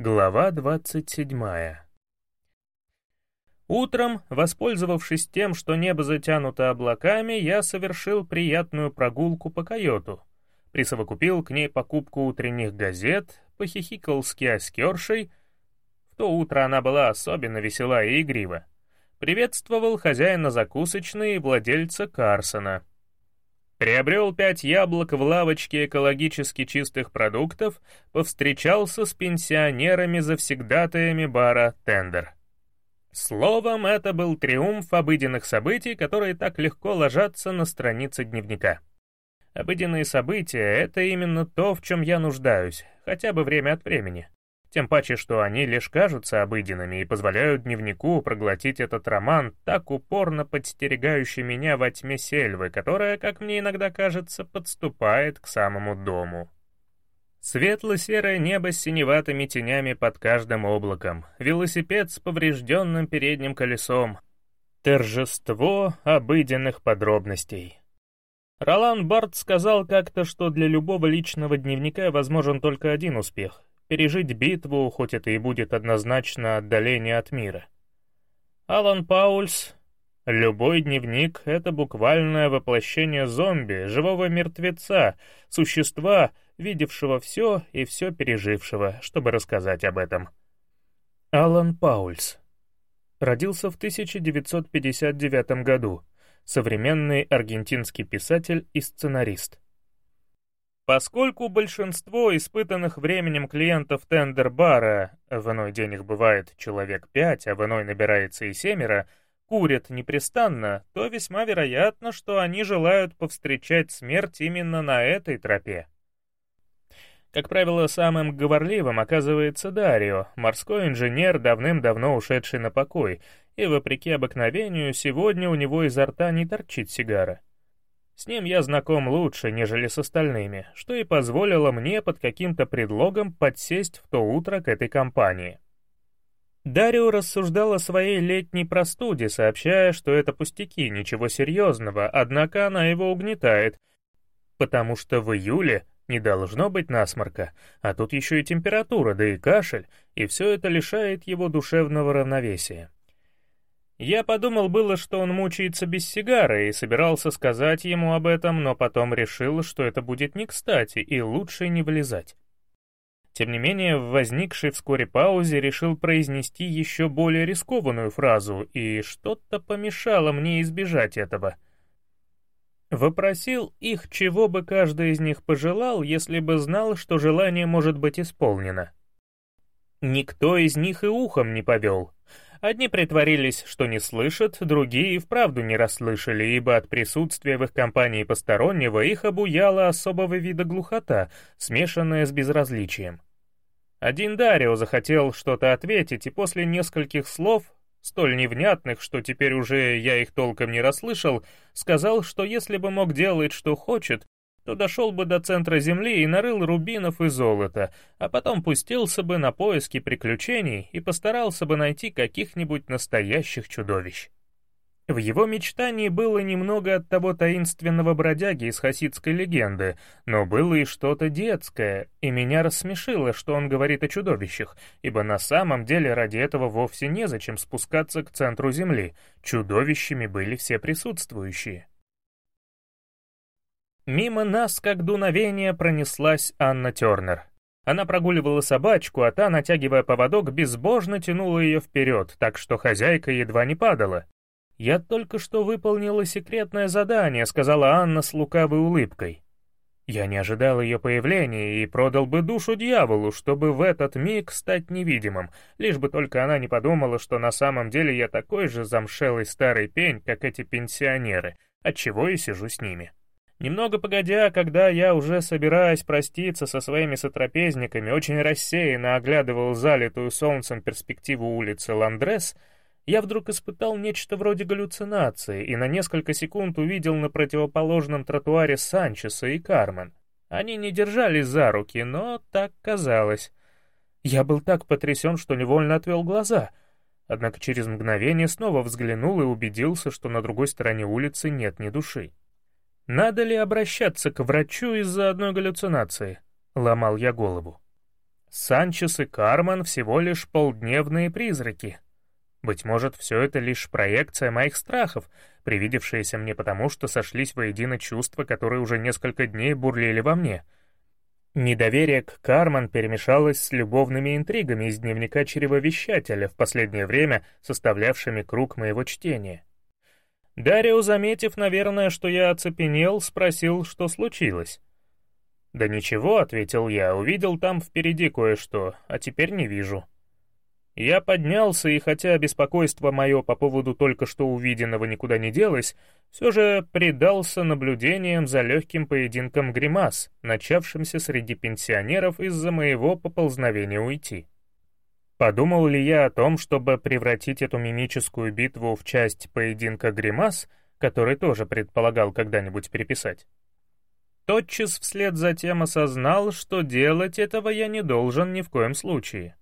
Глава 27 Утром, воспользовавшись тем, что небо затянуто облаками, я совершил приятную прогулку по койоту, присовокупил к ней покупку утренних газет, похихикал с киоскершей. В то утро она была особенно весела и игрива. Приветствовал хозяина закусочной и владельца Карсона — Приобрел пять яблок в лавочке экологически чистых продуктов, повстречался с пенсионерами-завсегдатаями бара «Тендер». Словом, это был триумф обыденных событий, которые так легко ложатся на страницы дневника. Обыденные события — это именно то, в чем я нуждаюсь, хотя бы время от времени. Тем паче, что они лишь кажутся обыденными и позволяют дневнику проглотить этот роман, так упорно подстерегающий меня во тьме сельвы, которая, как мне иногда кажется, подступает к самому дому. Светло-серое небо с синеватыми тенями под каждым облаком, велосипед с поврежденным передним колесом, торжество обыденных подробностей. Ролан Барт сказал как-то, что для любого личного дневника возможен только один успех пережить битву, хоть это и будет однозначно отдаление от мира. Алан Паульс Любой дневник — это буквальное воплощение зомби, живого мертвеца, существа, видевшего все и все пережившего, чтобы рассказать об этом. Алан Паульс. Родился в 1959 году. Современный аргентинский писатель и сценарист. Поскольку большинство испытанных временем клиентов тендер-бара, в иной день их бывает человек пять, а в иной набирается и семеро, курят непрестанно, то весьма вероятно, что они желают повстречать смерть именно на этой тропе. Как правило, самым говорливым оказывается Дарио, морской инженер, давным-давно ушедший на покой, и, вопреки обыкновению, сегодня у него изо рта не торчит сигара. С ним я знаком лучше, нежели с остальными, что и позволило мне под каким-то предлогом подсесть в то утро к этой компании. Дарио рассуждал о своей летней простуде, сообщая, что это пустяки, ничего серьезного, однако она его угнетает, потому что в июле не должно быть насморка, а тут еще и температура, да и кашель, и все это лишает его душевного равновесия. Я подумал было, что он мучается без сигары, и собирался сказать ему об этом, но потом решил, что это будет не кстати, и лучше не влезать. Тем не менее, в возникшей вскоре паузе решил произнести еще более рискованную фразу, и что-то помешало мне избежать этого. Вопросил их, чего бы каждый из них пожелал, если бы знал, что желание может быть исполнено. Никто из них и ухом не повел — Одни притворились, что не слышат, другие и вправду не расслышали, ибо от присутствия в их компании постороннего их обуяла особого вида глухота, смешанная с безразличием. Один Дарио захотел что-то ответить, и после нескольких слов, столь невнятных, что теперь уже я их толком не расслышал, сказал, что если бы мог делать, что хочет, то дошел бы до центра Земли и нарыл рубинов и золота, а потом пустился бы на поиски приключений и постарался бы найти каких-нибудь настоящих чудовищ. В его мечтании было немного от того таинственного бродяги из хасидской легенды, но было и что-то детское, и меня рассмешило, что он говорит о чудовищах, ибо на самом деле ради этого вовсе незачем спускаться к центру Земли, чудовищами были все присутствующие. Мимо нас, как дуновение, пронеслась Анна Тернер. Она прогуливала собачку, а та, натягивая поводок, безбожно тянула ее вперед, так что хозяйка едва не падала. «Я только что выполнила секретное задание», — сказала Анна с лукавой улыбкой. Я не ожидал ее появления и продал бы душу дьяволу, чтобы в этот миг стать невидимым, лишь бы только она не подумала, что на самом деле я такой же замшелый старый пень, как эти пенсионеры, отчего и сижу с ними. Немного погодя, когда я уже собираясь проститься со своими сотрапезниками, очень рассеянно оглядывал залитую солнцем перспективу улицы Ландрес, я вдруг испытал нечто вроде галлюцинации и на несколько секунд увидел на противоположном тротуаре Санчеса и Кармен. Они не держались за руки, но так казалось. Я был так потрясен, что невольно отвел глаза, однако через мгновение снова взглянул и убедился, что на другой стороне улицы нет ни души. Надо ли обращаться к врачу из-за одной галлюцинации? Ломал я голову. Санчес и Карман всего лишь полдневные призраки. Быть может, все это лишь проекция моих страхов, привидевшиеся мне потому, что сошлись воедино чувства, которые уже несколько дней бурлили во мне. Недоверие к Карман перемешалось с любовными интригами из дневника чревовещателя, в последнее время составлявшими круг моего чтения. Дарио, заметив, наверное, что я оцепенел, спросил, что случилось. «Да ничего», — ответил я, — «увидел там впереди кое-что, а теперь не вижу». Я поднялся, и хотя беспокойство мое по поводу только что увиденного никуда не делось, все же предался наблюдениям за легким поединком гримас, начавшимся среди пенсионеров из-за моего поползновения уйти. Подумал ли я о том, чтобы превратить эту мимическую битву в часть поединка гримас, который тоже предполагал когда-нибудь переписать? Тотчас вслед за тем осознал, что делать этого я не должен ни в коем случае.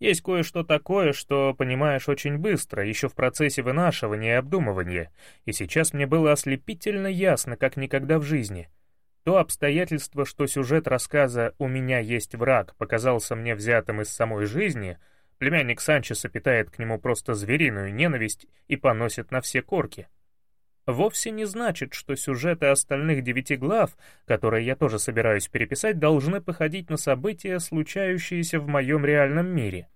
Есть кое-что такое, что понимаешь очень быстро, еще в процессе вынашивания и обдумывания, и сейчас мне было ослепительно ясно, как никогда в жизни. То обстоятельство, что сюжет рассказа «У меня есть враг» показался мне взятым из самой жизни, племянник Санчеса питает к нему просто звериную ненависть и поносит на все корки. Вовсе не значит, что сюжеты остальных девяти глав, которые я тоже собираюсь переписать, должны походить на события, случающиеся в моем реальном мире.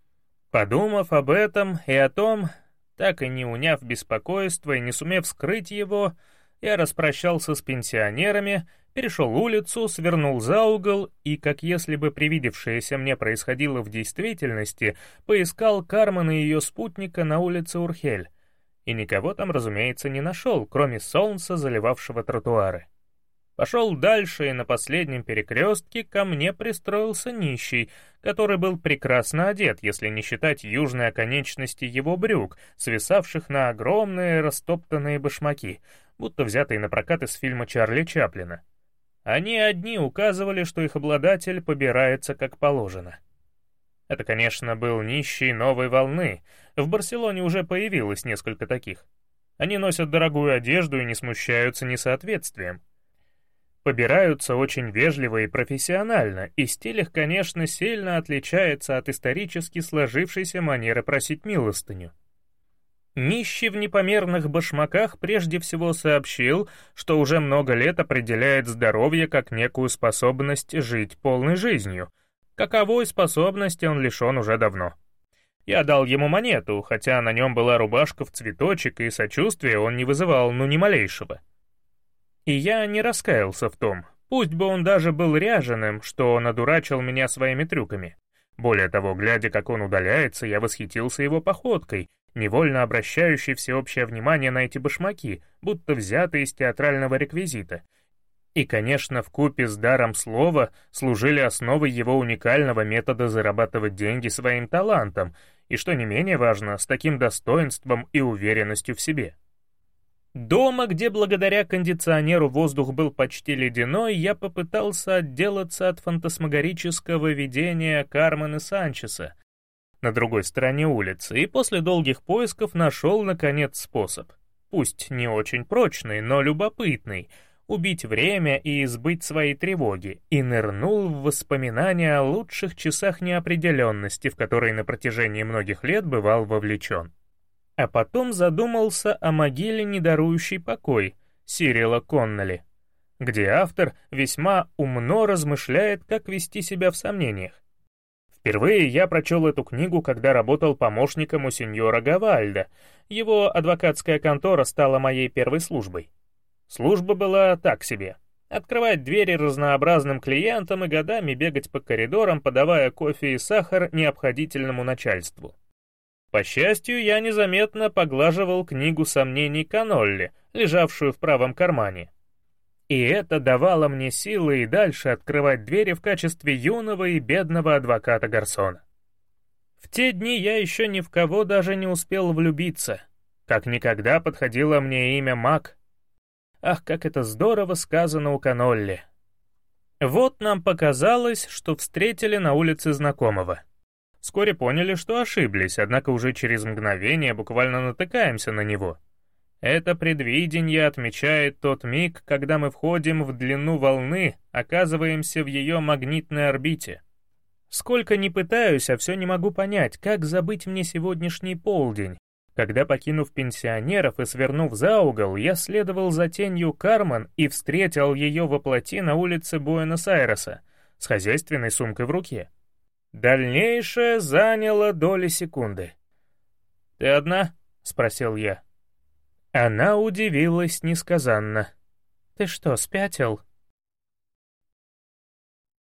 Подумав об этом и о том, так и не уняв беспокойство и не сумев скрыть его, я распрощался с пенсионерами, перешел улицу, свернул за угол и, как если бы привидевшееся мне происходило в действительности, поискал Кармана и ее спутника на улице Урхель. И никого там, разумеется, не нашел, кроме солнца, заливавшего тротуары. Пошел дальше, и на последнем перекрестке ко мне пристроился нищий, который был прекрасно одет, если не считать южной оконечности его брюк, свисавших на огромные растоптанные башмаки, будто взятые на прокат из фильма Чарли Чаплина. Они одни указывали, что их обладатель побирается как положено. Это, конечно, был нищий новой волны. В Барселоне уже появилось несколько таких. Они носят дорогую одежду и не смущаются несоответствием. Побираются очень вежливо и профессионально, и стиль их, конечно, сильно отличается от исторически сложившейся манеры просить милостыню. Нищий в непомерных башмаках прежде всего сообщил, что уже много лет определяет здоровье как некую способность жить полной жизнью. Каковой способности он лишен уже давно. Я дал ему монету, хотя на нем была рубашка в цветочек, и сочувствия он не вызывал ну ни малейшего. И я не раскаялся в том, пусть бы он даже был ряженым, что он одурачил меня своими трюками. Более того, глядя, как он удаляется, я восхитился его походкой, невольно обращающей всеобщее внимание на эти башмаки, будто взятые из театрального реквизита. И, конечно, в купе с даром слова служили основой его уникального метода зарабатывать деньги своим талантом, и, что не менее важно, с таким достоинством и уверенностью в себе. Дома, где благодаря кондиционеру воздух был почти ледяной, я попытался отделаться от фантасмагорического видения Кармена Санчеса на другой стороне улицы, и после долгих поисков нашел, наконец, способ. Пусть не очень прочный, но любопытный — убить время и избыть свои тревоги, и нырнул в воспоминания о лучших часах неопределенности, в которые на протяжении многих лет бывал вовлечен а потом задумался о могиле, не дарующей покой, Сирила Конноли, где автор весьма умно размышляет, как вести себя в сомнениях. Впервые я прочел эту книгу, когда работал помощником у сеньора Гавальда. Его адвокатская контора стала моей первой службой. Служба была так себе. Открывать двери разнообразным клиентам и годами бегать по коридорам, подавая кофе и сахар необходительному начальству. По счастью, я незаметно поглаживал книгу сомнений Канолли, лежавшую в правом кармане. И это давало мне силы и дальше открывать двери в качестве юного и бедного адвоката Гарсона. В те дни я еще ни в кого даже не успел влюбиться. Как никогда подходило мне имя Мак. Ах, как это здорово сказано у Канолли. Вот нам показалось, что встретили на улице знакомого. Вскоре поняли, что ошиблись, однако уже через мгновение буквально натыкаемся на него. Это предвидение отмечает тот миг, когда мы входим в длину волны, оказываемся в ее магнитной орбите. Сколько ни пытаюсь, а все не могу понять, как забыть мне сегодняшний полдень, когда, покинув пенсионеров и свернув за угол, я следовал за тенью Кармен и встретил ее во плоти на улице Буэнос-Айреса с хозяйственной сумкой в руке. Дальнейшее заняло доли секунды. «Ты одна?» — спросил я. Она удивилась несказанно. «Ты что, спятил?»